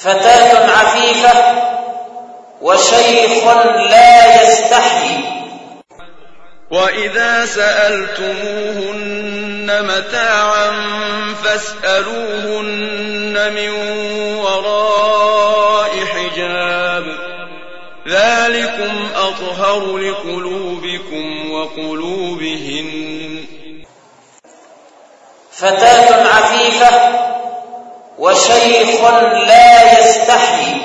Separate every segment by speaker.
Speaker 1: فتاة عفيفة وشيخ لا يستحيي
Speaker 2: وإذا سألتموهن متاعا فاسألوهن من وراء حجاب. ذلكم أطهر لقلوبكم وقلوبهن.
Speaker 1: فتاة عفيفة وشيخ لا يستحيي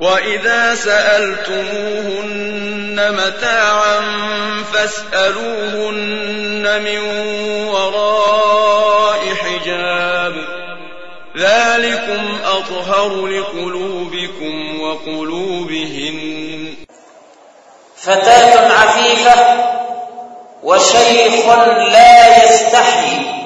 Speaker 2: وإذا سألتموهن متاعا فاسألوهن من وراء حجاب. ذلكم أطهر لقلوبكم وقلوبهن.
Speaker 1: فتاة عفيفة وشيخ لا يستحيي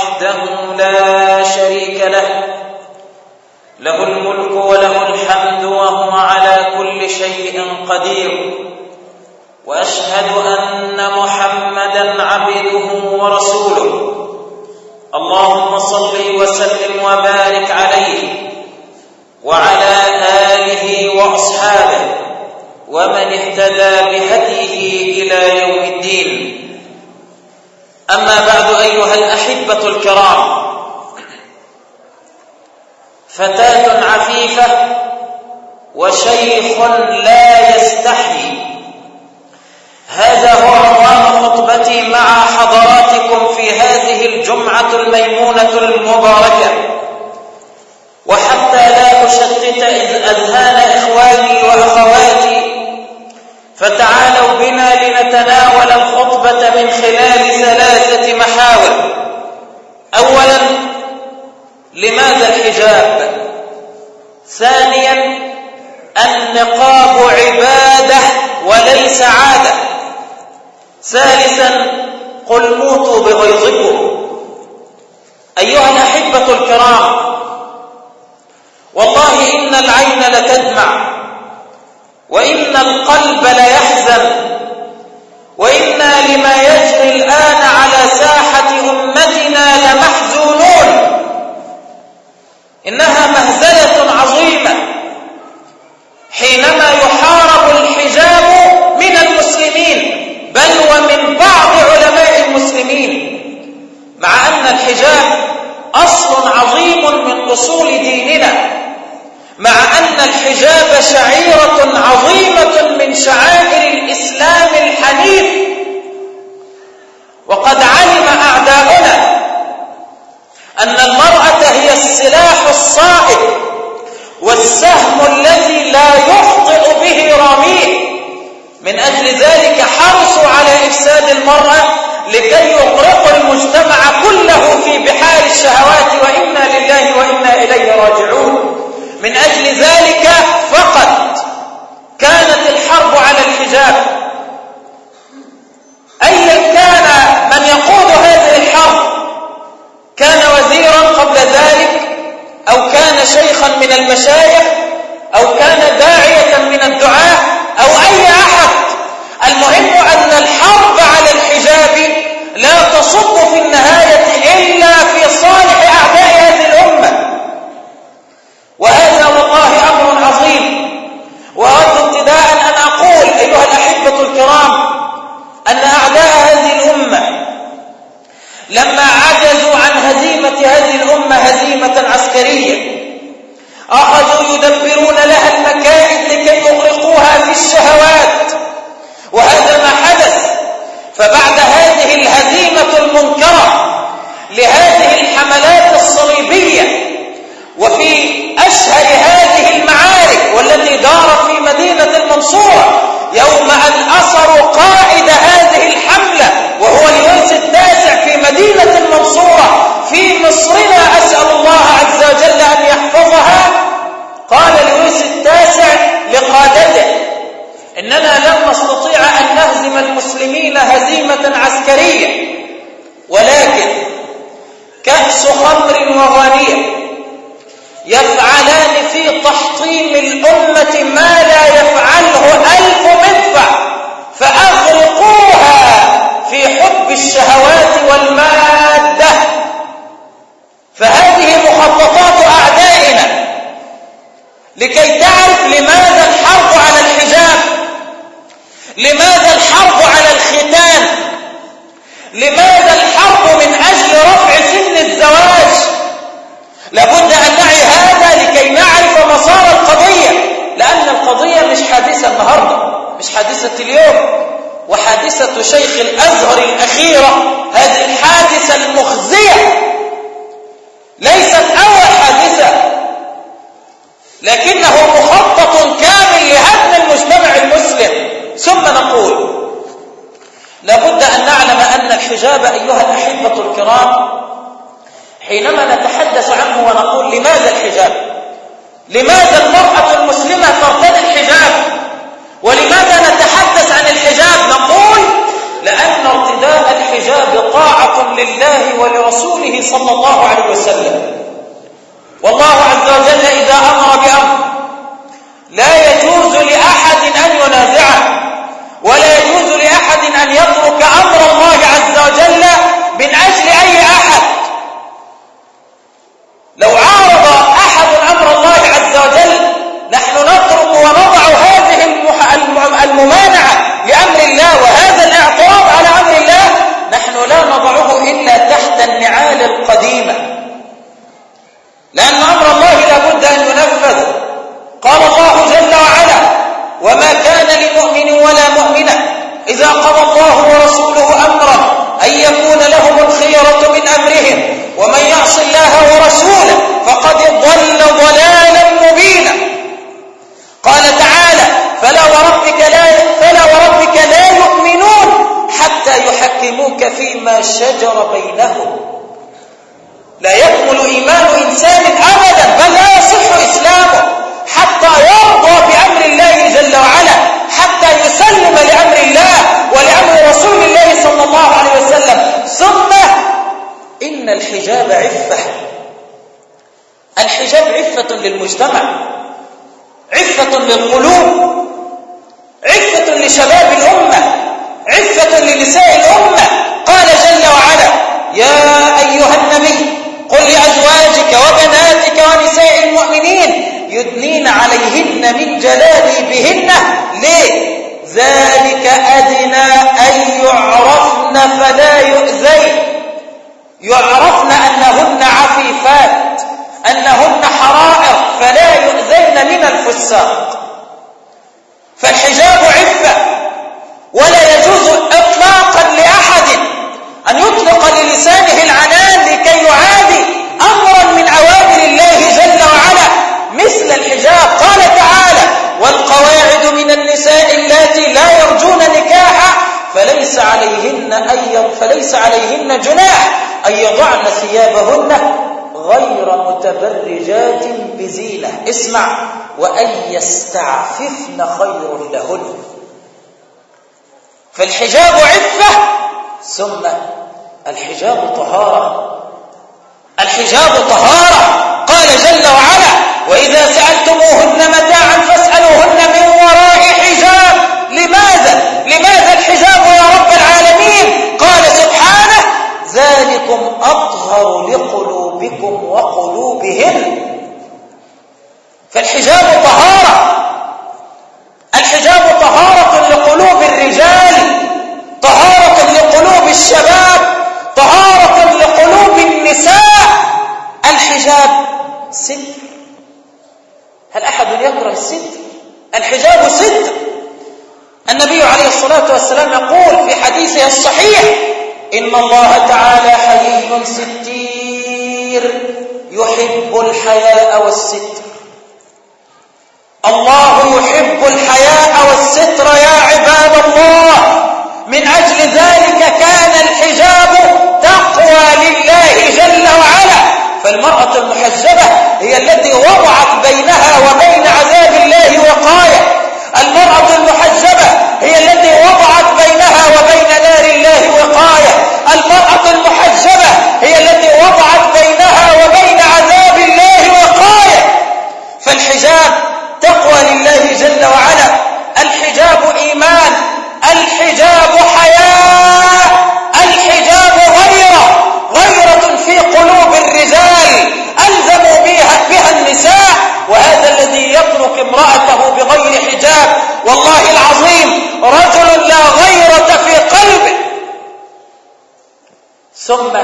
Speaker 1: وحده لا شريك له. له الملك وله الحمد وهو على كل شيء قدير. وأشهد أن محمدا عبده ورسوله. اللهم صل وسلم وبارك عليه وعلى آله وأصحابه ومن اهتدى بهديه إلى يوم الدين. أما بعد أيها الأحبة الكرام فتاة عفيفة وشيخ لا يستحيي هذا هو عنوان خطبتي مع حضراتكم في هذه الجمعة الميمونة المباركة. وحتى لا أشتت أذهان إخواني وأخواتي فتعالوا بنا لنتناول الخطبة من خلال ثلاثة محاور. أولا لماذا الحجاب؟ ثانيا النقاب عبادة وليس عادة. ثالثا قل موتوا بغيظكم. أيها الأحبة الكرام والله إن العين لتدمع. وإن القلب ليحزن. وإنا لما يجري الآن على ساحة أمتنا لمحزونون. إنها مهزلة عظيمة. حينما يحارب الحجاب من المسلمين بل ومن بعض علماء المسلمين مع أن الحجاب أصل عظيم من أصول ديننا. مع أن الحجاب شعيرة عظيمة من شعائر الإسلام الحنيف. وقد علم أعداؤنا أن المرأة هي السلاح الصائب والسهم الذي لا يخطئ به راميه من أجل ذلك حرصوا على إفساد المرأة لكي يغرقوا المجتمع كله في بحار الشهوات وإنا لله وإنا إليه راجعون. من أجل ذلك فقط كانت الحرب على الحجاب. أيا كان من يقود هذه الحرب كان وزيرا قبل ذلك أو كان شيخا من المشايخ أو كان داعية من الدعاة أو أي أحد. المهم أن الحرب على الحجاب لا تصب في النهاية إلا في صالح أعداء هذه الأمة وهذا والله أمر عظيم وأود ابتداء أن أقول أيها الأحبة الكرام أن أعداء هذه الأمة لما عجزوا عن هزيمة هذه الأمة هزيمة عسكرية. أخذوا يدبرون لها المكائد لكي يغرقوها في الشهوات. وهذا ما حدث. فبعد هذه الهزيمة المنكرة لهذه الحملات الصليبية وفي أشهر هذه المعارك والتي دارت في مدينة المنصورة يوم أن أسروا قائد هذه الحملة وهو لويس التاسع في مدينة المنصورة في مصرنا أسأل الله عز وجل أن يحفظها. قال لويس التاسع لقادته إننا لن نستطيع أن نهزم المسلمين هزيمة عسكرية ولكن كأس خمر وغنية يفعلان في تحطيم الأمة ما لا يفعله ألف مدفع لكي تعرف لماذا الحرب على الحجاب لماذا الحرب على الختان لماذا الحرب من أجل رفع سن الزواج. لابد أن نعي هذا لكي نعرف مسار القضية لأن القضية مش حادثة النهاردة مش حادثة اليوم وحادثة شيخ الأزهر الأخيرة هذه الحادثة المخزية ليست أول حادثة. لكنه مخطط كامل لهدم المجتمع المسلم. ثم نقول لابد أن نعلم أن الحجاب أيها الأحبة الكرام حينما نتحدث عنه ونقول لماذا الحجاب؟ لماذا المرأة المسلمة ترتدي الحجاب؟ ولماذا نتحدث عن الحجاب؟ نقول لأن ارتداء الحجاب طاعة لله ولرسوله صلى الله عليه وسلم. والله عز وجل إذا أمر بأمر. لا يجوز لأحد أن ينازعه ولا يجوز لأحد أن يترك أمر الله عز وجل من أجل أي أحد لو عارض أحد أمر الله عز وجل نحن نترك ونضع هذه الممانعة لأمر الله وهذا الاعتراض على أمر الله نحن لا نضعه إلا تحت النعال القديمة لأن أمر الله لابد أن ينفذ قال الله جل وعلا وما كان لمؤمن ولا مؤمنة إذا قضى الله ورسوله أمرا أن يكون لهم الخيرة من أمرهم ومن يعص الله ورسوله فقد ضل ضلالا مبينا قال تعالى فلا وربك لا فلا وربك لا يؤمنون حتى يحكموك فيما شجر بينهم. من الفساق فالحجاب عفة ولا يجوز إطلاقا لأحد أن يطلق للسانه العنان لكي يعادي أمرا من أوامر الله جل وعلا مثل الحجاب. قال تعالى والقواعد من النساء اللاتي لا يرجون نكاحا فليس عليهن أي فليس عليهن جناح أن يضعن ثيابهن غير متبرجات بزينة اسمع. وأن يستعففن خير لهن. فالحجاب عفة ثم الحجاب طهارة. الحجاب طهارة. قال جل وعلا وإذا سألتموهن متاعا فاسألوهن من وراء حجاب. لماذا؟ لماذا الحجاب يا رب العالمين؟ قال سبحانه ذلكم أطهر لقلوبكم وقلوبهم فالحجاب طهارة. الحجاب طهارة لقلوب الرجال طهارة لقلوب الشباب طهارة لقلوب النساء. الحجاب ستر هل أحد يكره الستر الحجاب ستر النبي عليه الصلاة والسلام يقول في حديثه الصحيح إن الله تعالى حيي ستير يحب الحياء والستر. يحب الحياء والستر يا عباد الله. من أجل ذلك كان الحجاب تقوى لله جل وعلا. فالمرأة المحجبة هي التي وضعت بينها وبين عذاب الله وقاية. المرأة المحجبة هي التي الحجاب حياة الحجاب غيرة غيرة في قلوب الرجال ألزموا بها, بها النساء وهذا الذي يترك امرأته بغير حجاب والله العظيم رجل لا غيرة في قلبه ثم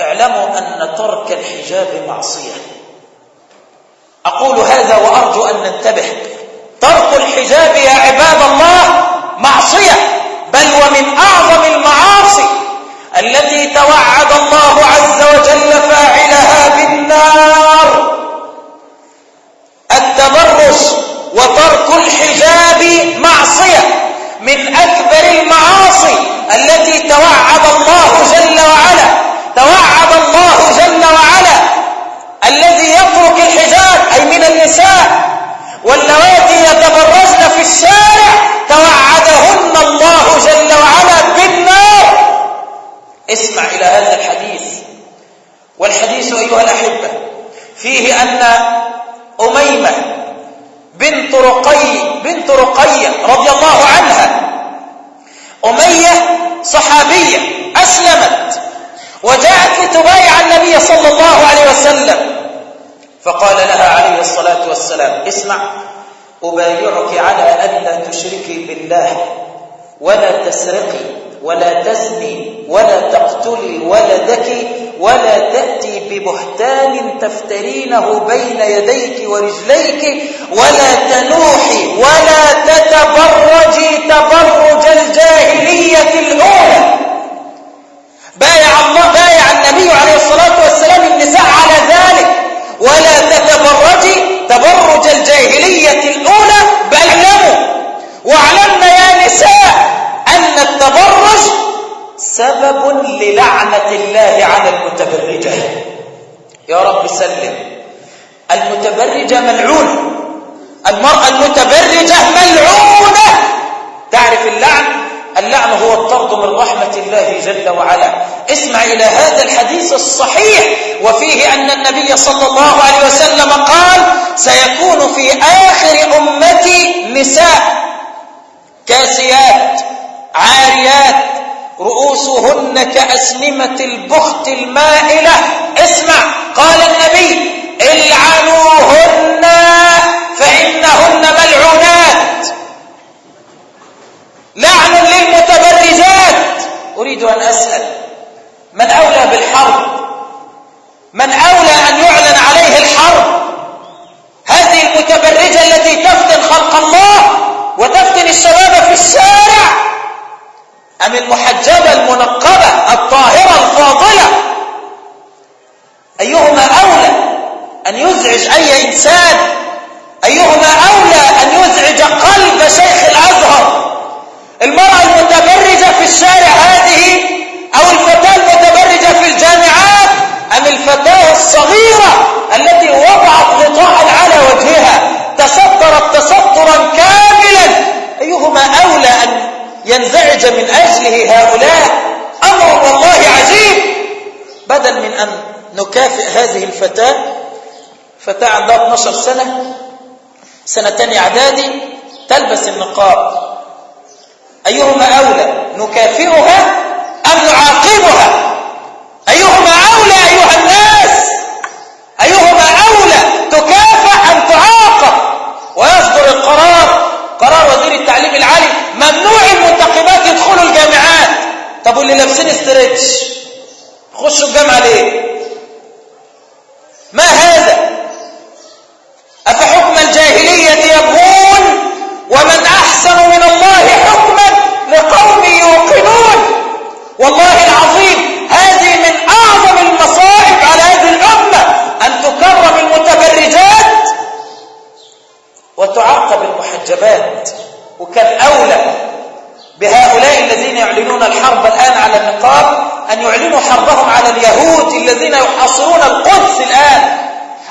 Speaker 1: اعلموا أن ترك الحجاب معصية. أقول هذا وأرجو أن ننتبه. ترك الحجاب يا عباد الله معصية بل ومن أعظم المعاصي التي توعد الله عز وجل فاعلها بالنار. التبرج وترك الحجاب معصية من أكبر المعاصي التي توعد الله جل وعلا توعد الله جل وعلا الذي يترك الحجاب أي من النساء واللواتي اسمع إلى هذا الحديث. والحديث أيها الأحبة فيه أن أميمة بنت رقي بنت رقية رضي الله عنها أمية صحابية أسلمت وجاءت لتبايع النبي صلى الله عليه وسلم. فقال لها عليه الصلاة والسلام اسمع أبايعك على ألا تشركي بالله ولا تسرقي. ولا تزني ولا تقتلي ولدك ولا تأتي ببهتان تفترينه بين يديك ورجليك ولا تنوحي ولا تتبرجي تبرج الجاهلية الأولى. بايع الله بايع النبي عليه الصلاة والسلام النساء على ذلك. ولا تتبرجي تبرج الجاهلية الأولى. بل واعلمنا يا نساء أن التبرج سبب للعنة الله على المتبرجة. يا رب سلم. المتبرجة ملعونة المرأة المتبرجة ملعونة. تعرف اللعن؟ اللعن هو الطرد من رحمة الله جل وعلا. اسمع إلى هذا الحديث الصحيح. وفيه أن النبي صلى الله عليه وسلم قال سيكون في آخر أمتي نساء كاسيات. عاريات رؤوسهن كأسنمة البخت المائلة. اسمع قال النبي العنوهن فإنهن ملعونات. لعن للمتبرجات. أريد أن أسأل من أولى بالحرب؟ من أولى أن يعلن عليه الحرب؟ هذه المتبرجة التي تفتن خلق الله وتفتن الشباب في الشارع. أم المحجبة المنقبة الطاهرة الفاضلة؟ أيهما أولى أن يزعج أي إنسان؟ أيهما أولى أن يزعج قلب شيخ الأزهر؟ المرأة المتبرجة في الشارع هذه أو الفتاة المتبرجة في الجامعات؟ أم الفتاة الصغيرة التي وضعت غطاء على وجهها تسترت تسترا كاملا؟ أيهما أولى أن ينزعج من أجله هؤلاء أمر والله عجيب. بدل من أن نكافئ هذه الفتاة فتاة عندها 12 سنة سنتين إعدادي تلبس النقاب. أيهما أولى نكافئها أم نعاقبها أيهما أولى أيها الناس أيهما أولى تكافئ أم تعاقب ويصدر القرار قرار وزير التعليم العالي ممنوع المنتخبات يدخلوا الجامعات طب واللي لابسين استرتش خشوا الجامعة ليه ما هذا والله العظيم هذه من أعظم المصائب على هذه الأمة أن تكرم المتبرجات وتعاقب المحجبات وكان أولى بهؤلاء الذين يعلنون الحرب الآن على النقاب أن يعلنوا حربهم على اليهود الذين يحاصرون القدس الآن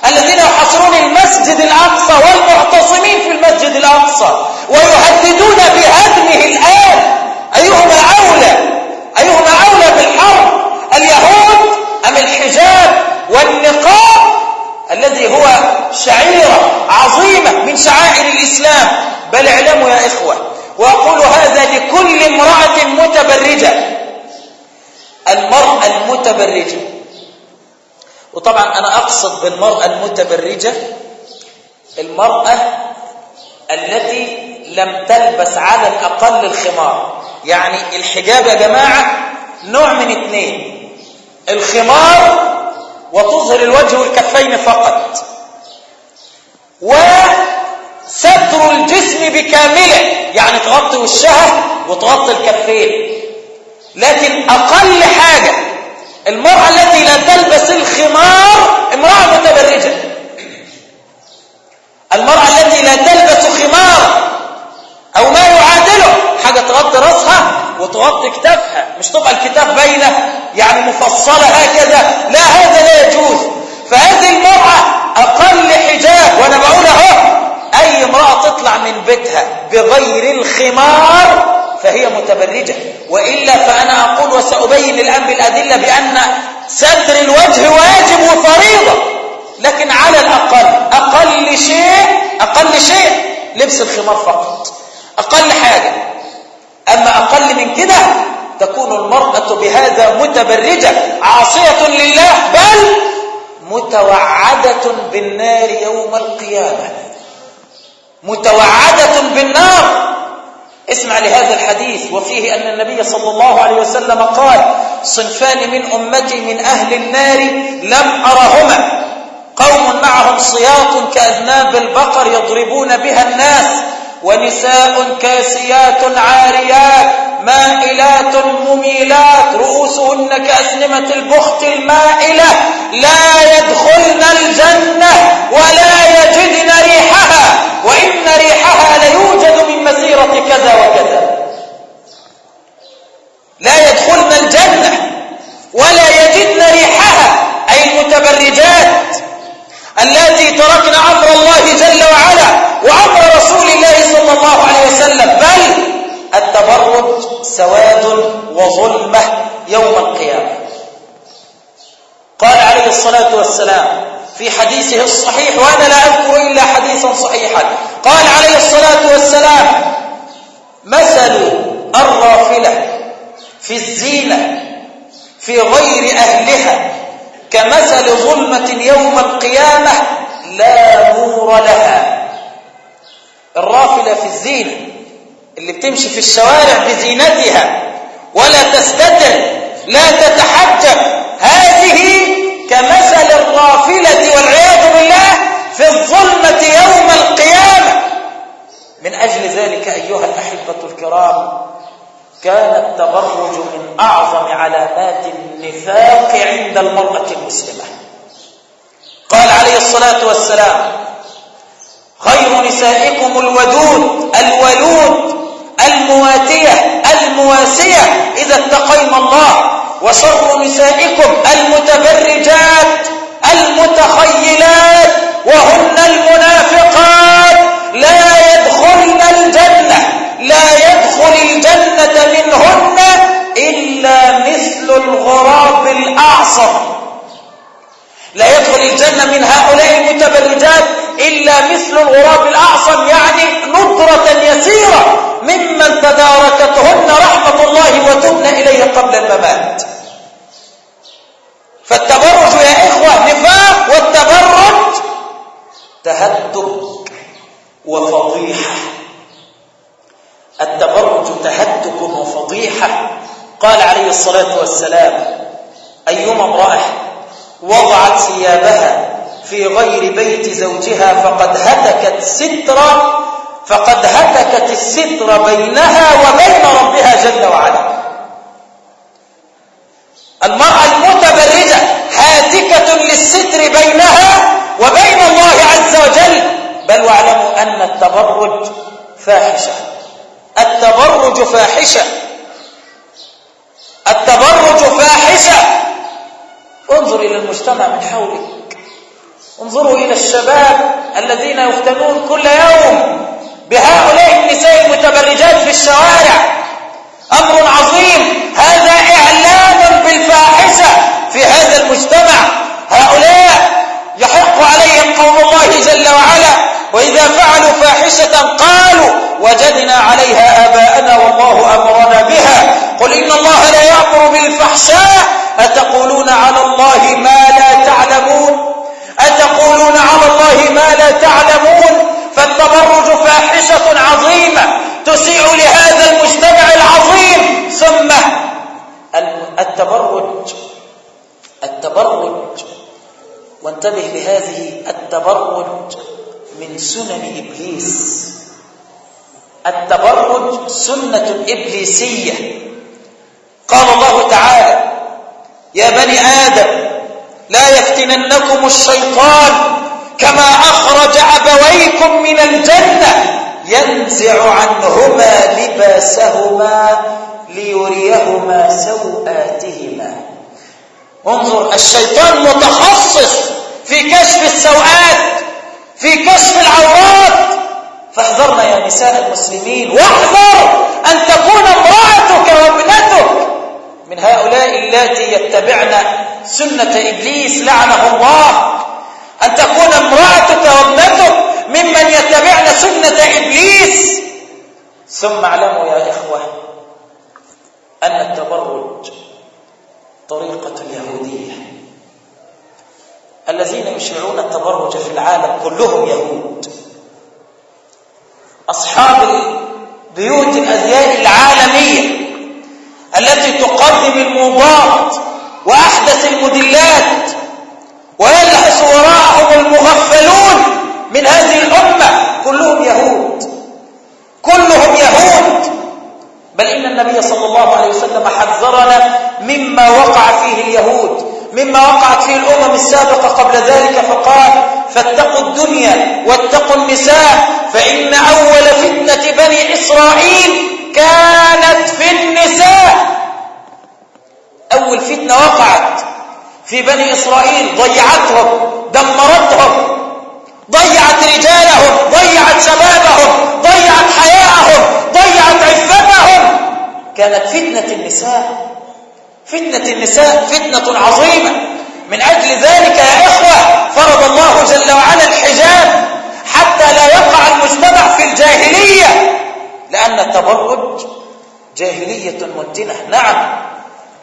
Speaker 1: الذين يحاصرون المسجد الأقصى والمعتصمين في المسجد الأقصى ويهددون بهدمه الآن أيهما أولى أيهما أولى بالحرب اليهود أم الحجاب والنقاب الذي هو شعيرة عظيمة من شعائر الإسلام بل اعلموا يا إخوة وأقول هذا لكل امرأة متبرجة المرأة المتبرجة وطبعا أنا أقصد بالمرأة المتبرجة المرأة التي لم تلبس على الأقل الخمار. يعني الحجاب يا جماعة نوع من اثنين الخمار وتظهر الوجه والكفين فقط. وستر الجسم بكامله. يعني تغطي وشها وتغطي الكفين. لكن أقل حاجة المرأة التي لا تلبس الخمار امرأة متبرجة. المرأة التي لا تلبس خمار أو ما يعادله حاجة تغطي رأسها وتغطي كتافها مش تبقى الكتاف باينة يعني مفصلة هكذا لا هذا لا يجوز. فهذه المرأة أقل حجاب وأنا بقول أهو أي امرأة تطلع من بيتها بغير الخمار فهي متبرجة. وإلا فأنا أقول وسأبين الآن بالأدلة بأن ستر الوجه واجب وفريضة. لكن على الأقل أقل شيء أقل شيء لبس الخمار فقط. أقل حاجة. أما أقل من كده تكون المرأة بهذا متبرجة عاصية لله بل متوعدة بالنار يوم القيامة. متوعدة بالنار. اسمع لهذا الحديث وفيه أن النبي صلى الله عليه وسلم قال صنفان من أمتي من أهل النار لم أرهما. قوم معهم صياط كأذناب البقر يضربون بها الناس ونساء كاسيات عاريات مائلات مميلات رؤوسهن كأسنمة البخت المائلة لا يدخلن الجنة ولا يجدن ريحها وإن ريحها ليوجد من مسيرة كذا وكذا. لا يدخلن الجنة ولا يجدن ريحها أي المتبرجات التي تركن أمر الله جل وعلا وأمر رسول الله صلى الله عليه وسلم بل التبرج سواد وظلمة يوم القيامة. قال عليه الصلاة والسلام في حديثه الصحيح وأنا لا أذكر إلا حديثا صحيحا. قال عليه الصلاة والسلام مثل الرافلة في الزينة في غير أهلها كمثل ظلمة يوم القيامة لا نور لها. الرافلة في الزينة اللي بتمشي في الشوارع بزينتها ولا تستتر لا تتحجب. هذه كمثل الرافلة والعياذ بالله في الظلمة يوم القيامة. من أجل ذلك أيها الأحبة الكرام كان التبرج من أعظم علامات النفاق عند المرأة المسلمة. قال عليه الصلاة والسلام خير نسائكم الودود الولود المواتية المواسية إذا اتقين الله وشر نسائكم المتبرجات المتخيلات وهن المنافقات. لا يدخلن الجنة لا يدخل الجنة مثل الغراب الأعصم لا يدخل الجنة من هؤلاء المتبرجات إلا مثل الغراب الأعصم يعني نظرة يسيرة ممن تداركتهن رحمة الله وتبن إليه قبل الممات. فالتبرج يا إخوة نفاق والتبرج تهتك وفضيحة. التبرج تهتك وفضيحة. قال عليه الصلاة والسلام أيما امرأة وضعت ثيابها في غير بيت زوجها فقد هتكت ستر فقد هتكت الستر بينها وبين ربها جل وعلا. المرأة المتبرجة هاتكة للستر بينها وبين الله عز وجل. بل واعلموا أن التبرج فاحشة. التبرج فاحشة. التبرج فاحشة. انظر إلى المجتمع من حولك. انظروا إلى الشباب الذين يفتنون كل يوم. بهؤلاء النساء المتبرجات في الشوارع أمر عظيم هذا إعلان بالفاحشة في هذا المجتمع هؤلاء يحق عليهم قول الله جل وعلا وإذا فعلوا فاحشة قالوا وجدنا عليها آباءنا والله أمرنا بها. قل إن الله لا يأمر بالفحشاء. أتقولون على الله ما لا تعلمون؟ أتقولون على الله ما لا تعلمون؟ فالتبرج فاحشة عظيمة تسيء لهذا المجتمع العظيم. ثم التبرج التبرج وانتبه لهذه التبرج. من سنن إبليس. التبرج سنة إبليسية. قال الله تعالى يا بني آدم لا يفتننكم الشيطان كما أخرج أبويكم من الجنة ينزع عنهما لباسهما ليريهما سوآتهما. انظر الشيطان متخصص في كشف السوءات. في كشف العورات. فاحذرنا يا نساء المسلمين واحذر أن تكون امرأتك وابنتك من هؤلاء اللاتي يتبعن سنة إبليس لعنه الله. أن تكون امرأتك وابنتك ممن يتبعن سنة إبليس. ثم اعلموا يا إخوة أن التبرج طريقة اليهودية. الذين يشيعون التبرج في العالم كلهم يهود. أصحاب بيوت الأزياء العالمية التي تقدم الموضات وأحدث الموديلات ويلحس وراءهم المغفلون من هذه الأمة كلهم يهود. كلهم يهود. بل إن النبي صلى الله عليه وسلم حذرنا مما وقع فيه اليهود. مما وقعت فيه الأمم السابقة قبل ذلك فقال فاتقوا الدنيا واتقوا النساء فإن أول فتنة بني إسرائيل كانت في النساء. أول فتنة وقعت في بني إسرائيل ضيعتهم دمرتهم ضيعت رجالهم ضيعت شبابهم ضيعت حياءهم ضيعت عفتهم كانت فتنة النساء. فتنة النساء فتنة عظيمة. من أجل ذلك يا إخوة فرض الله جل وعلا الحجاب حتى لا يقع المجتمع في الجاهلية لأن التبرج جاهلية منتنة نعم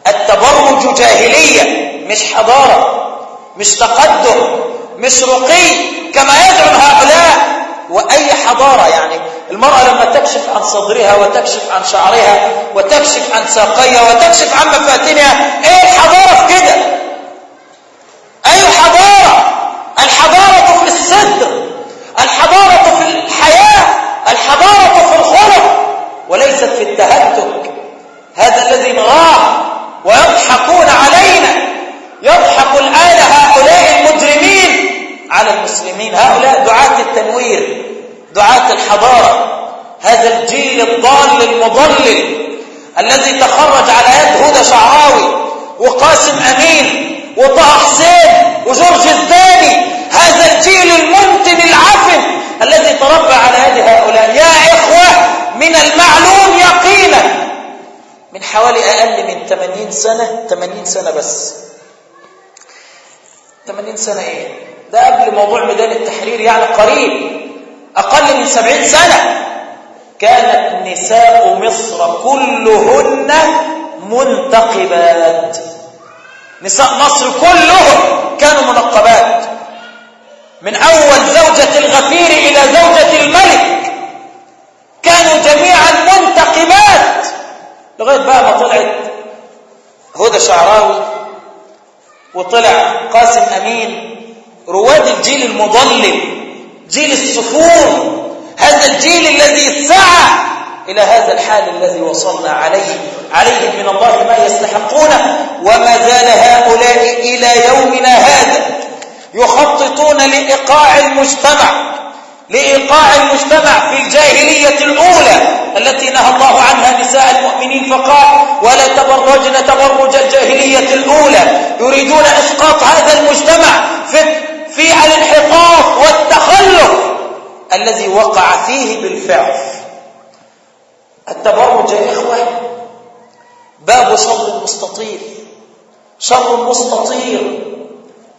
Speaker 1: التبرج جاهلية مش حضارة مش تقدم مش رقي كما يزعم هؤلاء. وأي حضارة يعني؟ المرأة لما تكشف عن صدرها وتكشف عن شعرها وتكشف عن ساقيها وتكشف عن مفاتنها إيه الحضارة في كده؟ أي حضارة؟ الحضارة في الصدر الحضارة في الحياة الحضارة في الخلق وليست في التهتك. هذا الذي نراه ويضحكون علينا يضحك الآن هؤلاء المجرمين على المسلمين. هؤلاء دعاة التنوير. دعاة الحضارة هذا الجيل الضال المضلل الذي تخرج على يد هدى شعراوي وقاسم أمين وطه حسين وجورج الثاني هذا الجيل المنتن العفن الذي تربى على يد هؤلاء. يا إخوة من المعلوم يقينا من حوالي أقل من 80 سنة 80 سنة بس. 80 سنة إيه؟ ده قبل موضوع ميدان التحرير يعني قريب. أقل من سبعين سنة. كانت نساء مصر كلهن منتقبات. نساء مصر كلهم كانوا منقبات. من أول زوجة الغفير إلى زوجة الملك. كانوا جميعا منتقبات. لغاية بقى ما طلعت هدى شعراوي وطلع قاسم أمين رواد الجيل المضلل. جيل الصفور هذا الجيل الذي سعى إلى هذا الحال الذي وصلنا عليه. عليهم من الله ما يستحقونه وما زال هؤلاء إلى يومنا هذا يخططون لإيقاع المجتمع لإيقاع المجتمع في الجاهلية الأولى التي نهى الله عنها نساء المؤمنين فقال ولا تبرجن تبرج الجاهلية الأولى. يريدون إسقاط هذا المجتمع في, في الانحطاط والتخلف الذي وقع فيه بالفعل. التبرج يا إخوة باب شر مستطيل شر مستطيل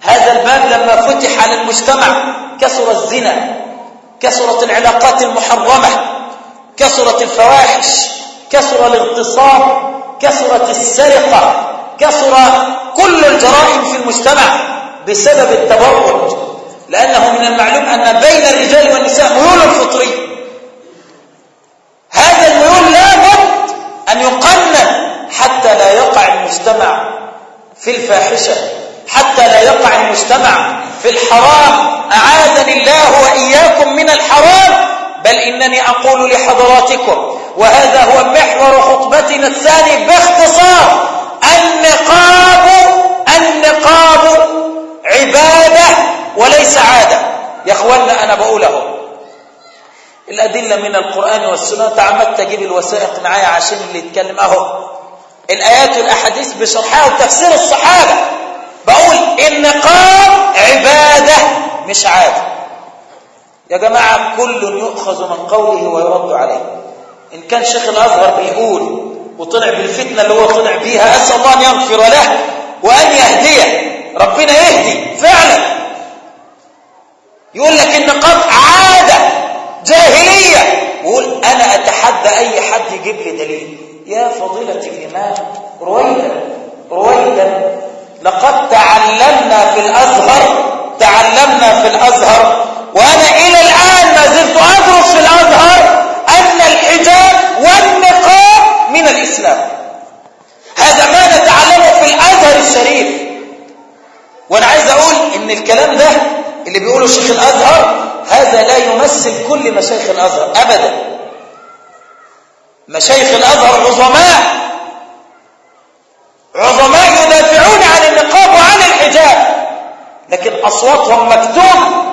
Speaker 1: هذا الباب لما فتح على المجتمع كثر الزنا كثرت العلاقات المحرمة كثرت الفواحش كثر الاغتصاب كثرت السرقة كثر كل الجرائم في المجتمع. بسبب التبرج. لأنه من المعلوم أن بين الرجال والنساء ميول فطرية هذا الميول لابد أن يقنن حتى لا يقع المجتمع في الفاحشة حتى لا يقع المجتمع في الحرام. أعاذني الله وإياكم من الحرام. بل إنني أقول لحضراتكم وهذا هو محور خطبتنا الثاني باختصار النقاب النقاب عبادة وليس عادة يا أنا بقوله الأدلة من القرآن والسنة. تعمدت تجيب الوثائق معايا عشان اللي يتكلم أهو. الآيات والأحاديث بشرحها وتفسير الصحابة. بقول النقاب عبادة مش عادة. يا جماعة كل يؤخذ من قوله ويرد عليه. إن كان شيخ الأزهر بيقول وطلع بالفتنة اللي هو طلع بيها أسأل الله أن يغفر له وأن يهديه. ربنا يهدي فعلا. يقول لك النقاب عادة جاهلية. ويقول أنا أتحدى أي حد يجيب لي دليل. يا فضيلة الإمام رويدا رويدا لقد تعلمنا في الأزهر تعلمنا في الأزهر وأنا إلى الآن ما زلت أدرس في الأزهر أن الحجاب والنقاب من الإسلام. هذا ما نتعلمه في الأزهر الشريف. وأنا عايز أقول إن الكلام ده اللي بيقوله شيخ الأزهر هذا لا يمثل كل مشايخ الأزهر أبدا. مشايخ الأزهر عظماء. عظماء يدافعون عن النقاب وعن الحجاب. لكن أصواتهم مكتومة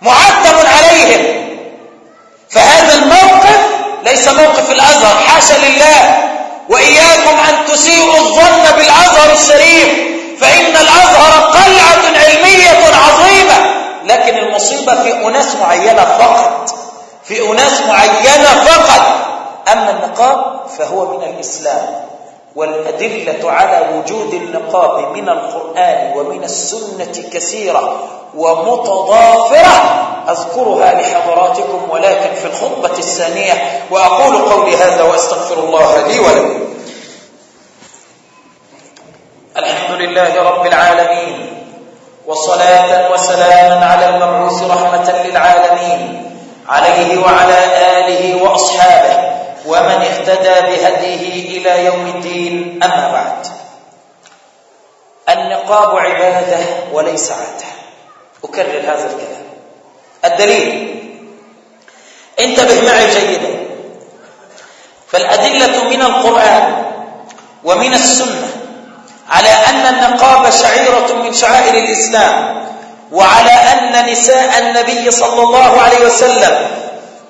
Speaker 1: معتم عليهم. فهذا الموقف ليس موقف الأزهر. حاشا لله. وإياكم أن تسيئوا الظن بالأزهر الشريف. فإن الأزهر قلعة علمية عظيمة لكن المصيبة في أناس معينة فقط. في أناس معينة فقط. أما النقاب فهو من الإسلام. والأدلة على وجود النقاب من القرآن ومن السنة كثيرة ومتضافرة. أذكرها لحضراتكم ولكن في الخطبة الثانية وأقول قولي هذا وأستغفر الله لي ولكم. الحمد لله رب العالمين. وصلاة وسلاما على المبعوث رحمة للعالمين عليه وعلى آله وأصحابه ومن اهتدى بهديه إلى يوم الدين أما بعد. النقاب عبادة وليس عادة. أكرر هذا الكلام. الدليل. انتبه معي جيدا. فالأدلة من القرآن ومن السنة على أن النقاب شعيرة من شعائر الإسلام وعلى أن نساء النبي صلى الله عليه وسلم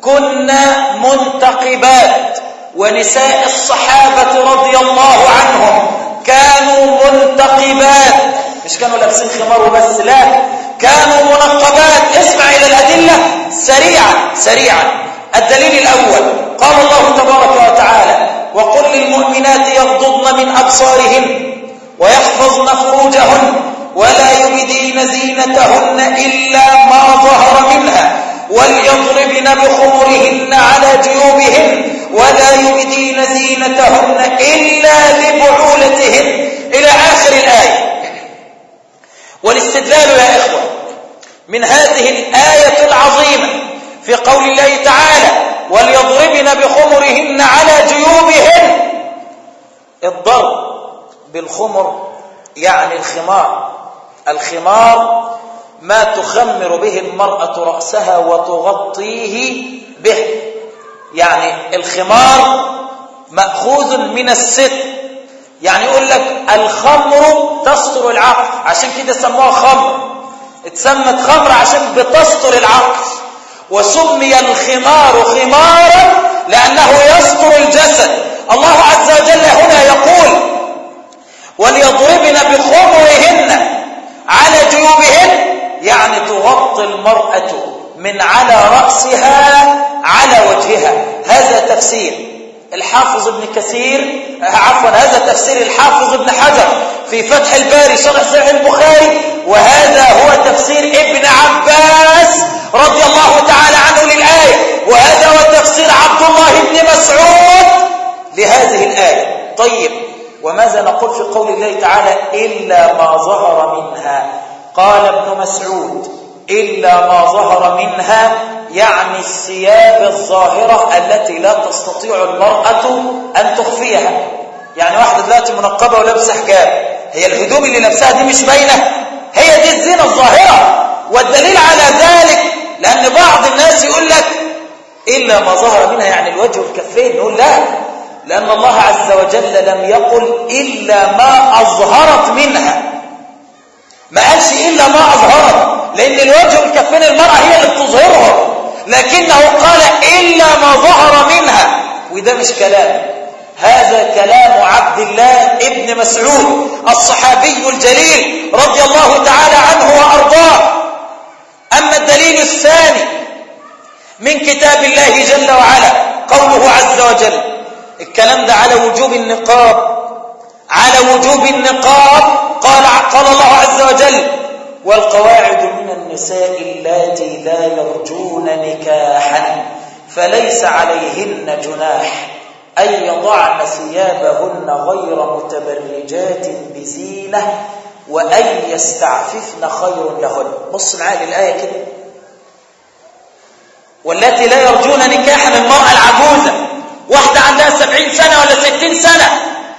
Speaker 1: كنا منتقبات ونساء الصحابة رضي الله عنهم كانوا منتقبات. مش كانوا لابسين خمار وبس لا. كانوا منقبات. اسمع إلى الأدلة. سريعا سريعا. الدليل الأول قال الله تبارك وتعالى وقل للمؤمنات يغضضن من أبصارهن. ويحفظن فروجهن ولا يبدين زينتهن إلا ما ظهر منها وليضربن بخمرهن على جيوبهن ولا يبدين زينتهن إلا لبعولتهن. إلى آخر الآية. والاستدلال يا إخوة من هذه الآية العظيمة في قول الله تعالى وليضربن بخمرهن على جيوبهن. الضرب بالخمر يعني الخمار. الخمار ما تخمر به المرأة رأسها وتغطيه به. يعني الخمار مأخوذ من الست. يعني يقول لك الخمر تستر العقل. عشان كده سموها خمر. اتسمت خمر عشان بتستر العقل. وسمي الخمار خمارا لأنه يستر الجسد. الله عز وجل هنا يقول وليضربن بخمرهن على جيوبهن يعني تغطي المرأة من على رأسها على وجهها. هذا تفسير الحافظ ابن كثير عفوا هذا تفسير الحافظ ابن حجر في فتح الباري شرح صحيح البخاري وهذا هو تفسير ابن عباس رضي الله تعالى عنه للآية. وهذا هو تفسير عبد الله بن مسعود لهذه الآية. طيب وماذا نقول في قول الله تعالى إلا ما ظهر منها؟ قال ابن مسعود إلا ما ظهر منها يعني الثياب الظاهرة التي لا تستطيع المرأة أن تخفيها. يعني واحدة دلوقتي منقبة ولابسة حجاب هي الهدوم اللي لابسها دي مش باينة هي دي الزينة الظاهرة. والدليل على ذلك لأن بعض الناس يقول لك إلا ما ظهر منها يعني الوجه والكفين نقول لا. لأن الله عز وجل لم يقل إلا ما أظهرت منها. ما قالش إلا ما أظهرت لأن الوجه والكفين المرأة هي اللي بتظهرها لكنه قال إلا ما ظهر منها. وده مش كلام. هذا كلام عبد الله ابن مسعود الصحابي الجليل رضي الله تعالى عنه وأرضاه. أما الدليل الثاني من كتاب الله جل وعلا قوله عز وجل الكلام ده على وجوب النقاب. على وجوب النقاب قال قال الله عز وجل والقواعد من النساء اللاتي لا يرجون نكاحا فليس عليهن جناح أن يضعن ثيابهن غير متبرجات بزينة وأن يستعففن خير لهن. بص معايا للآية كده. والتي لا يرجون نكاحا المرأة العجوزة واحدة عندها سبعين سنة ولا ستين سنة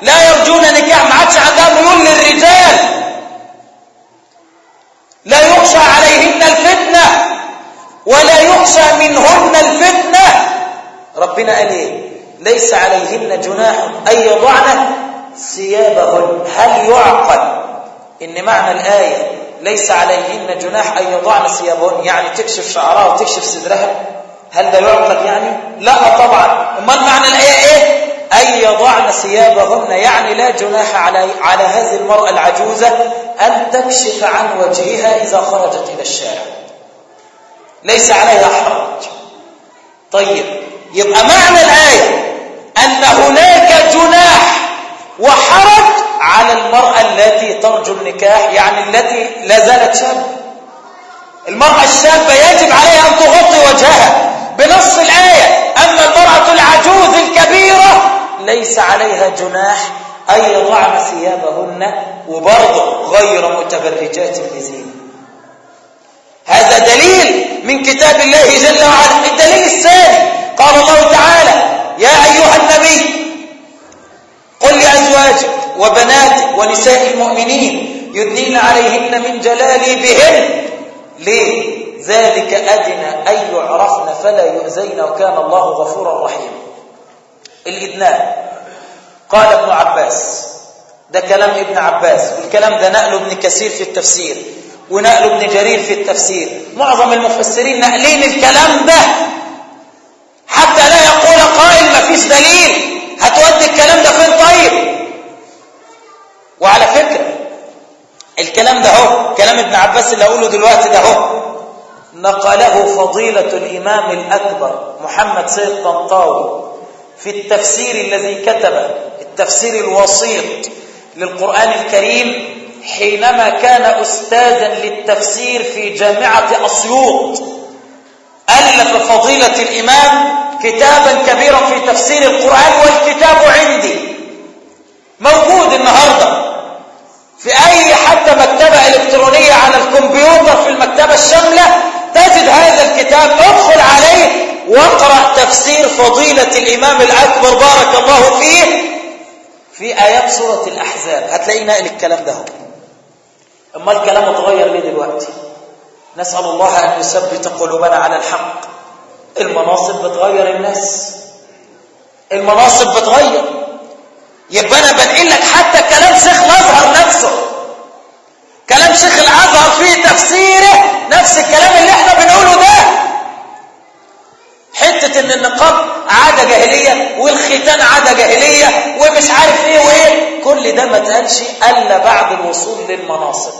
Speaker 1: لا يرجون نكاح ما عادش عندها ميول للرجال. لا يخشى عليهن الفتنة ولا يخشى منهن الفتنة. ربنا قال إيه؟ ليس عليهن جناح أن يضعن ثيابهن. هل يعقل إن معنى الآية ليس عليهن جناح أن يضعن ثيابهن؟ يعني تكشف شعرها وتكشف صدرها؟ هل ده يعقل يعني؟ لا طبعا. أمال معنى الآية إيه؟ أن يضعن ثيابهن يعني لا جناح على على هذه المرأة العجوزة أن تكشف عن وجهها إذا خرجت إلى الشارع. ليس عليها حرج. طيب يبقى معنى الآية أن هناك جناح وحرج على المرأة التي ترجو النكاح يعني التي لا زالت شابة. المرأة الشابة يجب عليها أن تغطي وجهها. بنص الآية. أما المرأة العجوز الكبيرة ليس عليها جناح أن يضعن ثيابهن وبرضه غير متبرجات بزينة هذا دليل من كتاب الله جل وعلا. الدليل الثاني قال الله تعالى يا أيها النبي قل لأزواجك وبناتك ونساء المؤمنين يدنين عليهن من جلالي بهن ليه؟ ذلك أدنى أن يعرفن فلا يؤذين وكان الله غفورا رحيما. الإدناء. قال ابن عباس ده كلام ابن عباس والكلام ده نقله ابن كثير في التفسير ونقله ابن جرير في التفسير. معظم المفسرين نقلين الكلام ده. حتى لا يقول قائل ما فيش دليل. هتودي الكلام ده فين طيب؟ وعلى فكرة الكلام ده هو كلام ابن عباس اللي أقوله دلوقتي ده هو. نقله فضيلة الإمام الأكبر محمد سيد طنطاوي في التفسير الذي كتبه التفسير الوسيط للقرآن الكريم حينما كان أستاذا للتفسير في جامعة أسيوط. ألف فضيلة الإمام كتابا كبيرا في تفسير القرآن والكتاب عندي موجود النهاردة في أي حتى مكتبة إلكترونية على الكمبيوتر في المكتبة الشاملة. تجد هذا الكتاب ادخل عليه واقرأ تفسير فضيلة الإمام الأكبر بارك الله فيه في آيات سورة الأحزاب. هتلاقي نقل الكلام ده أما الكلام اتغير ليه دلوقتي؟ نسأل الله أن يثبت قلوبنا على الحق. المناصب بتغير الناس. المناصب بتغير. يبقى أنا بنقل لك حتى كلام شيخ الأزهر نفسه. كلام شيخ الأزهر في تفسيره نفس الكلام اللي إحنا بنقوله ده. حتة إن النقاب عادة جاهلية والختان عادة جاهلية ومش عارف إيه وإيه كل ده ما اتقالش ألا بعد الوصول للمناصب.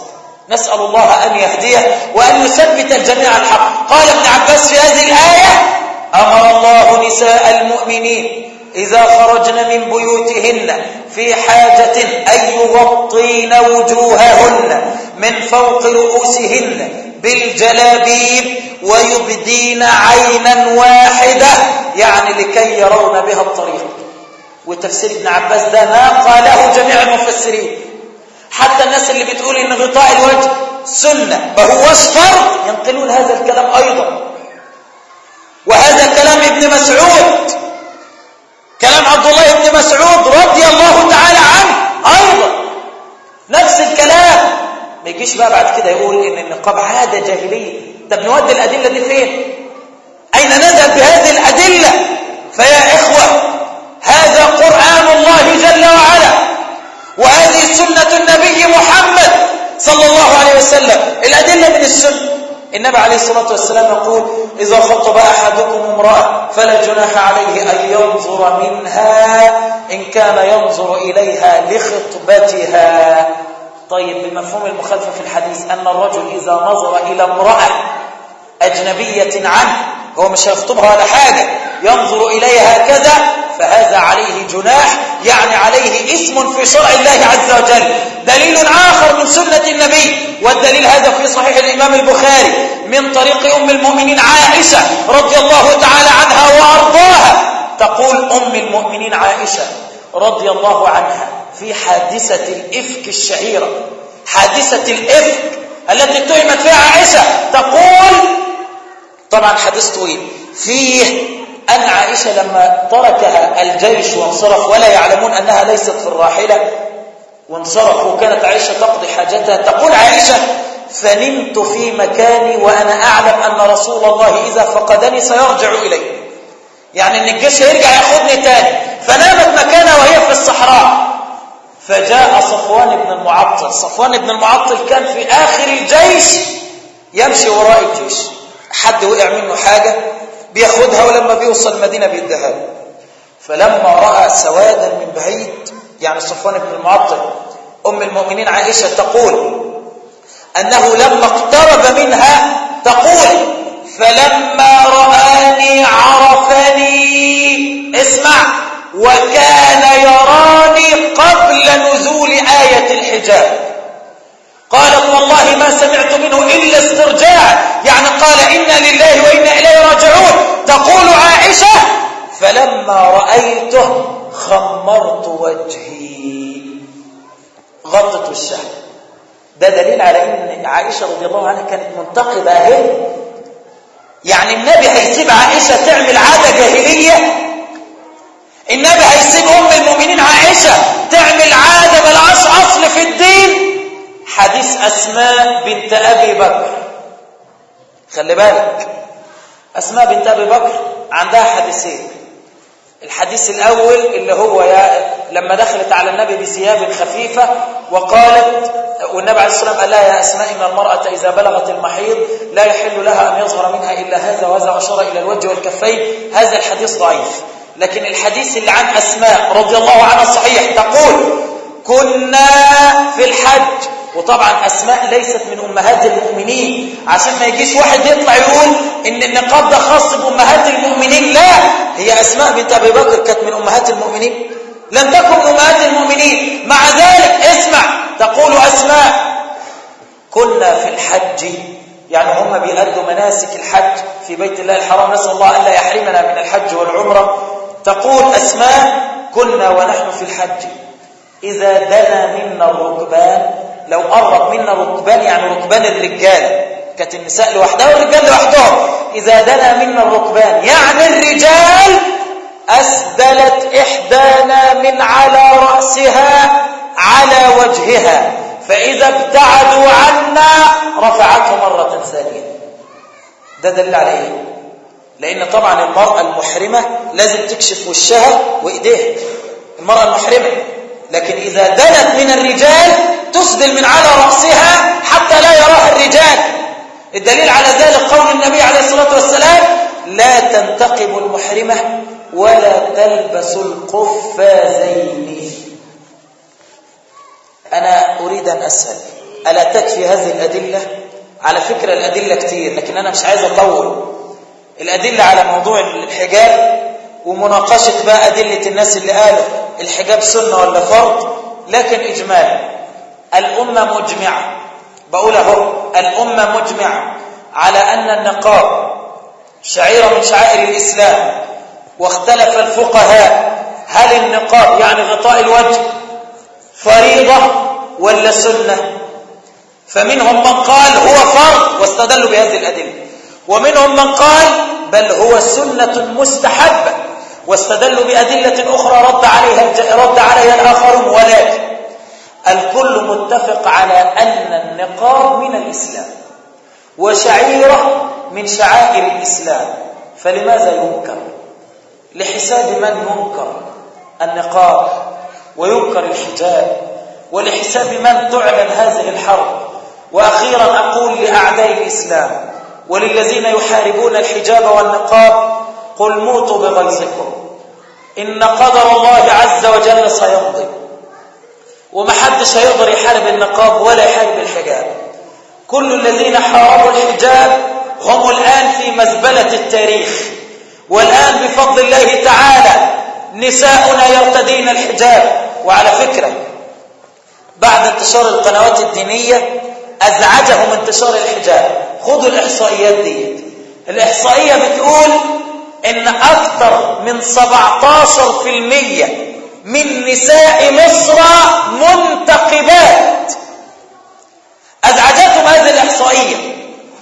Speaker 1: نسأل الله أن يهديه وأن يثبت الجميع الحق. قال ابن عباس في هذه الآية أمر الله نساء المؤمنين إذا خرجن من بيوتهن في حاجة أن يغطين وجوههن من فوق رؤوسهن بالجلابيب ويبدين عينا واحدة يعني لكي يرون بها الطريق. وتفسير ابن عباس ده ما قاله جميع المفسرين. حتى الناس اللي بتقول إن غطاء الوجه سنة هوش فرض ينقلون هذا الكلام أيضا. وهذا كلام ابن مسعود كلام عبد الله بن مسعود رضي الله تعالى عنه أيضا. نفس الكلام. ما يجيش بقى بعد كده يقول إن النقاب عاده جاهليه طب نودي الأدلة دي فين؟ أين نذهب بهذه الأدلة؟ فيا إخوة هذا قرآن الله جل وعلا. وهذه سنة النبي محمد صلى الله عليه وسلم. الأدلة من السنة. النبي عليه الصلاة والسلام يقول إذا خطب أحدكم امرأة فلا جناح عليه أن ينظر منها إن كان ينظر إليها لخطبتها. طيب بمفهوم المخالفة في الحديث أن الرجل إذا نظر إلى امرأة أجنبية عنه هو مش هيخطبها ولا حاجة ينظر إليها هكذا فهذا عليه جناح يعني عليه اسم في شرع الله عز وجل. دليل آخر من سنة النبي والدليل هذا في صحيح الإمام البخاري من طريق أم المؤمنين عائشة رضي الله تعالى عنها وأرضاها تقول أم المؤمنين عائشة رضي الله عنها. في حادثة الإفك الشهيرة حادثة الإفك التي اتهمت فيها عائشة. تقول طبعا حديث طويل. فيه أن عائشة لما تركها الجيش وانصرف ولا يعلمون أنها ليست في الراحلة وانصرف وكانت عائشة تقضي حاجتها. تقول عائشة فنمت في مكاني وأنا أعلم أن رسول الله إذا فقدني سيرجع إلي. يعني أن الجيش هيرجع ياخدني تاني. فنامت مكانها وهي في الصحراء. فجاء صفوان بن المعطل. صفوان بن المعطل كان في آخر الجيش يمشي وراء الجيش. حد وقع منه حاجة؟ بياخدها ولما بيوصل المدينة بيديها فلما رأى سوادا من بعيد يعني صفوان بن المعطل أم المؤمنين عائشة تقول أنه لما اقترب منها تقول فلما رآني عرفني اسمع وكان يراني قبل نزول آية الحجاب. قالت والله ما سمعت منه إلا استرجاع. يعني قال إنا لله وإنا إليه راجعون. تقول عائشة فلما رأيته خمرت وجهي. غطت وشها. ده دليل على إن عائشة رضي الله عنها كانت منتقبة اهي يعني النبي هيسيب عائشة تعمل عادة جاهلية النبي هيسيب أم المؤمنين عائشة تعمل عادة ملهاش أصل في الدين. حديث أسماء بنت أبي بكر. خلي بالك. أسماء بنت أبي بكر عندها حديثين. الحديث الأول اللي هو يا لما دخلت على النبي بثياب خفيفة وقالت والنبي عليه الصلاة والسلام قال لها يا أسماء إن المرأة إذا بلغت المحيض لا يحل لها أن يظهر منها إلا هذا وهذا أشار إلى الوجه والكفين. هذا الحديث ضعيف. لكن الحديث اللي عن أسماء رضي الله عنها صحيح تقول كنا في الحج. وطبعا أسماء ليست من أمهات المؤمنين. عشان ما يجيش واحد يطلع يقول إن النقاب ده خاص بأمهات المؤمنين. لا هي أسماء بنت أبي بكر كانت من أمهات المؤمنين. لم تكن أمهات المؤمنين. مع ذلك اسمع تقول أسماء كنا في الحج. يعني هم بيأدوا مناسك الحج في بيت الله الحرام. نسأل الله ألا يحرمنا من الحج والعمرة. تقول أسماء كنا ونحن في الحج. إذا دنا منا الركبان لو قرب منا ركبان يعني ركبان الرجال. كانت النساء لوحدها والرجال لوحدهم. إذا دنا منا الركبان يعني الرجال أسدلت إحدانا من على رأسها على وجهها. فإذا ابتعدوا عنا رفعته مرة ثانية. ده دليل على إيه؟ لأن طبعا المرأة المحرمة لازم تكشف وشها وإيديها. المرأة المحرمة. لكن إذا دنت من الرجال تسدل من على رأسها حتى لا يراها الرجال. الدليل على ذلك قول النبي عليه الصلاة والسلام لا تنتقب المحرمة ولا تلبس القفازين. أنا أريد أن أسأل ألا تكفي هذه الأدلة؟ على فكرة الأدلة كتير لكن أنا مش عايز أطول. الأدلة على موضوع الحجاب ومناقشة بقى أدلة الناس اللي قالوا الحجاب سنة ولا فرض لكن إجمالا الأمة مجمعة. بقول أهو الأمة مجمعة على أن النقاب شعيرة من شعائر الإسلام واختلف الفقهاء. هل النقاب يعني غطاء الوجه فريضة ولا سنة؟ فمنهم من قال هو فرض واستدلوا بهذه الأدلة. ومنهم من قال بل هو سنة مستحبة واستدلوا بأدلة أخرى رد عليها رد عليها الآخرون ولكن الكل متفق على أن النقاب من الإسلام وشعيرة من شعائر الإسلام. فلماذا ينكر؟ لحساب من ينكر النقاب وينكر الحجاب؟ ولحساب من تعلن هذه الحرب؟ وأخيرا أقول لأعداء الإسلام وللذين يحاربون الحجاب والنقاب قل موتوا بغيظكم. إن قدر الله عز وجل سيمضي ومحدش هيقدر يحارب النقاب ولا يحارب الحجاب. كل الذين حاربوا الحجاب هم الآن في مزبلة التاريخ. والآن بفضل الله تعالى نساؤنا يرتدين الحجاب. وعلى فكرة بعد انتشار القنوات الدينية أزعجهم انتشار الحجاب. خذوا الإحصائيات دي. الإحصائية بتقول إن أكثر من 17% من نساء مصر منتقبات. أزعجتهم هذه الإحصائية.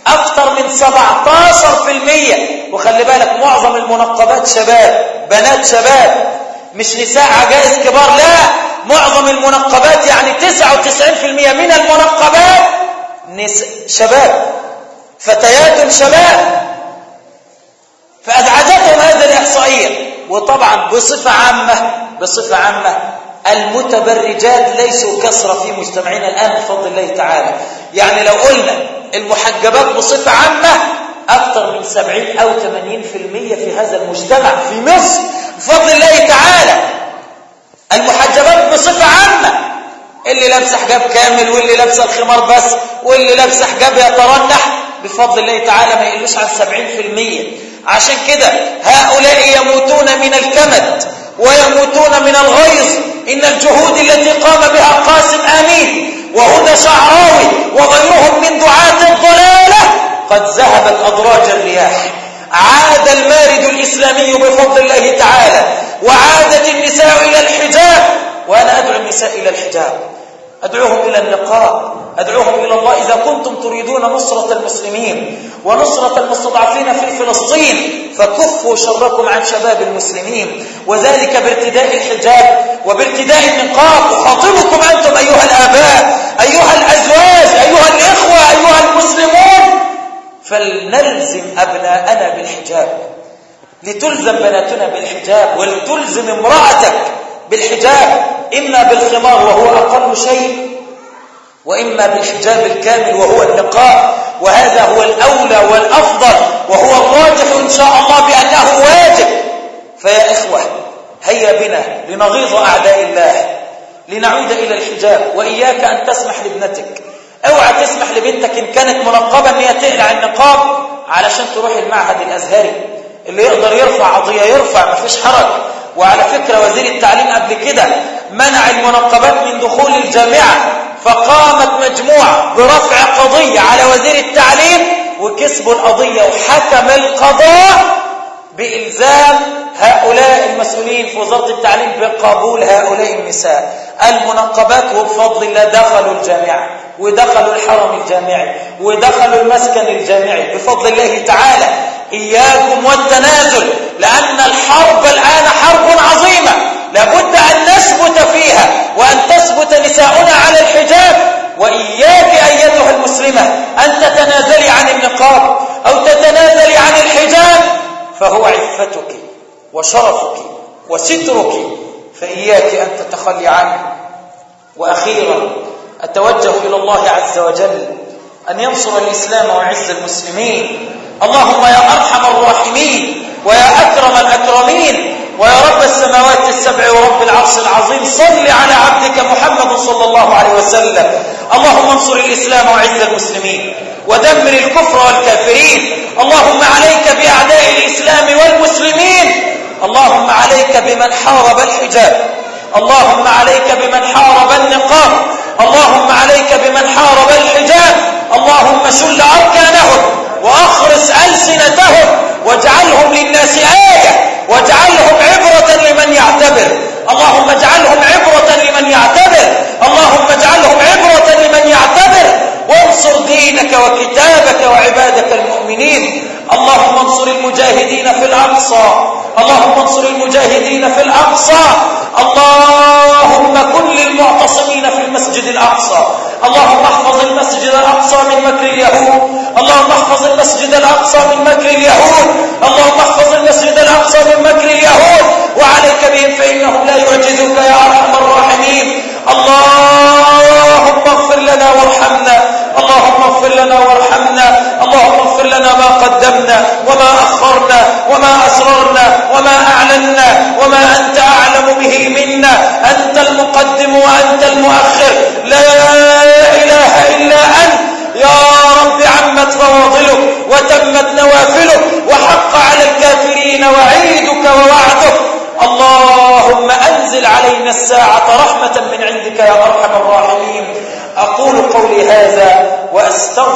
Speaker 1: أكثر من 17% وخلي بالك معظم المنقبات شباب بنات شباب مش نساء عجائز كبار لا. معظم المنقبات يعني 99% من المنقبات نس... شباب. فتيات شباب. فأزعجتهم هذه الإحصائية. وطبعا بصفة عامة بصفة عامة المتبرجات ليسوا كثرة في مجتمعنا الآن بفضل الله تعالى. يعني لو قلنا المحجبات بصفة عامة أكثر من 70 أو 80% في هذا المجتمع في مصر. بفضل الله تعالى. المحجبات بصفة عامة. اللي لابسه حجاب كامل واللي لابسه الخمار بس واللي لابسه حجاب يترنح. بفضل الله تعالى ما يقلوش عن 70% عشان كده هؤلاء يموتون من الكمد ويموتون من الغيظ. إن الجهود التي قام بها قاسم آمين. وهدى شعراوي وغيرهم من دعاة الضلالة قد ذهبت أدراج الرياح. عاد المارد الإسلامي بفضل الله تعالى. وعادت النساء إلى الحجاب. وأنا أدعو النساء إلى الحجاب. أدعوهم إلى اللقاء. أدعوهم إلى الله إذا كنتم تريدون نصرة المسلمين ونصرة المستضعفين في فلسطين فكفوا شركم عن شباب المسلمين. وذلك بارتداء الحجاب وبارتداء النقاب. أخاطبكم أنتم أيها الآباء أيها الأزواج أيها الإخوة أيها المسلمون. فلنلزم أبناءنا بالحجاب. لتلزم بناتنا بالحجاب ولتلزم امرأتك بالحجاب. إما بالخمار وهو أقل شيء وإما بالحجاب الكامل وهو اللقاء وهذا هو الأولى والأفضل وهو الراجح إن شاء الله بأنه واجب. فيا إخوة هيا بنا لنغيظ أعداء الله لنعود إلى الحجاب وإياك أن تسمح لابنتك اوعى تسمح لبنتك إن كانت منقبة أن هي تقلع النقاب علشان تروح المعهد الأزهري اللي يقدر يرفع قضية يرفع مفيش حرج. وعلى فكرة وزير التعليم قبل كده منع المنقبات من دخول الجامعة فقامت مجموعة برفع قضية على وزير التعليم وكسبوا القضية وحكم القضاء بإلزام هؤلاء المسؤولين في وزارة التعليم بقبول هؤلاء النساء. المنقبات وبفضل الله دخلوا الجامعة ودخلوا الحرم الجامعي ودخلوا المسكن الجامعي. بفضل الله تعالى إياكم والتنازل لأن الحرب الآن حرب عظيمة لابد أن نثبت فيها وأن تثبت نساؤنا على الحجاب. وإياك أيتها المسلمة أن تتنازلي عن النقاب أو تتنازلي عن الحجاب فهو عفتك وشرفك وسترك. فإياك أن تتخلي عنه. وأخيرا أتوجه إلى الله عز وجل أن ينصر الإسلام ويعز المسلمين. اللهم يا أرحم الراحمين ويا أكرم الأكرمين ويا رب السماوات السبع ورب العرش العظيم صل على عبدك محمد صلى الله عليه وسلم. اللهم انصر الإسلام وعز المسلمين ودمر الكفر والكافرين. اللهم عليك بأعداء الإسلام والمسلمين. اللهم عليك بمن حارب الحجاب. اللهم عليك بمن حارب النقاب. اللهم عليك بمن حارب الحجاب. اللهم شل أركانهم. وأخرس ألسنتهم واجعلهم للناس آية واجعلهم عبرة لمن يعتبر. اللهم اجعلهم عبرة لمن يعتبر. اللهم اجعلهم عبرة لمن وانصر دينك وكتابك وعبادك المؤمنين. اللهم انصر المجاهدين في الأقصى. اللهم انصر المجاهدين في الأقصى. اللهم كن للمعتصمين في المسجد الأقصى. اللهم احفظ المسجد الأقصى من مكر اليهود. اللهم احفظ المسجد الأقصى من مكر اليهود. اللهم احفظ المسجد الأقصى من مكر اليهود. وعليك بهم فإنهم لا يعجزك يا أرحم الراحمين. اغفر لنا وارحمنا. اللهم اغفر لنا وارحمنا. اللهم اغفر لنا ما قدمنا وما أخرنا وما أسررنا وما أعلنا وما أنت أعلم به منا. أنت المقدم وأنت المؤخر. لا إله إلا أنت. يا رب عمت فواضلك وتمت نوافلك وحق على الكافرين وعيدك ووعدك. اللهم أنزل علينا الساعة رحمة من عندك يا أرحم الراحمين. أقول قولي هذا وأستغفر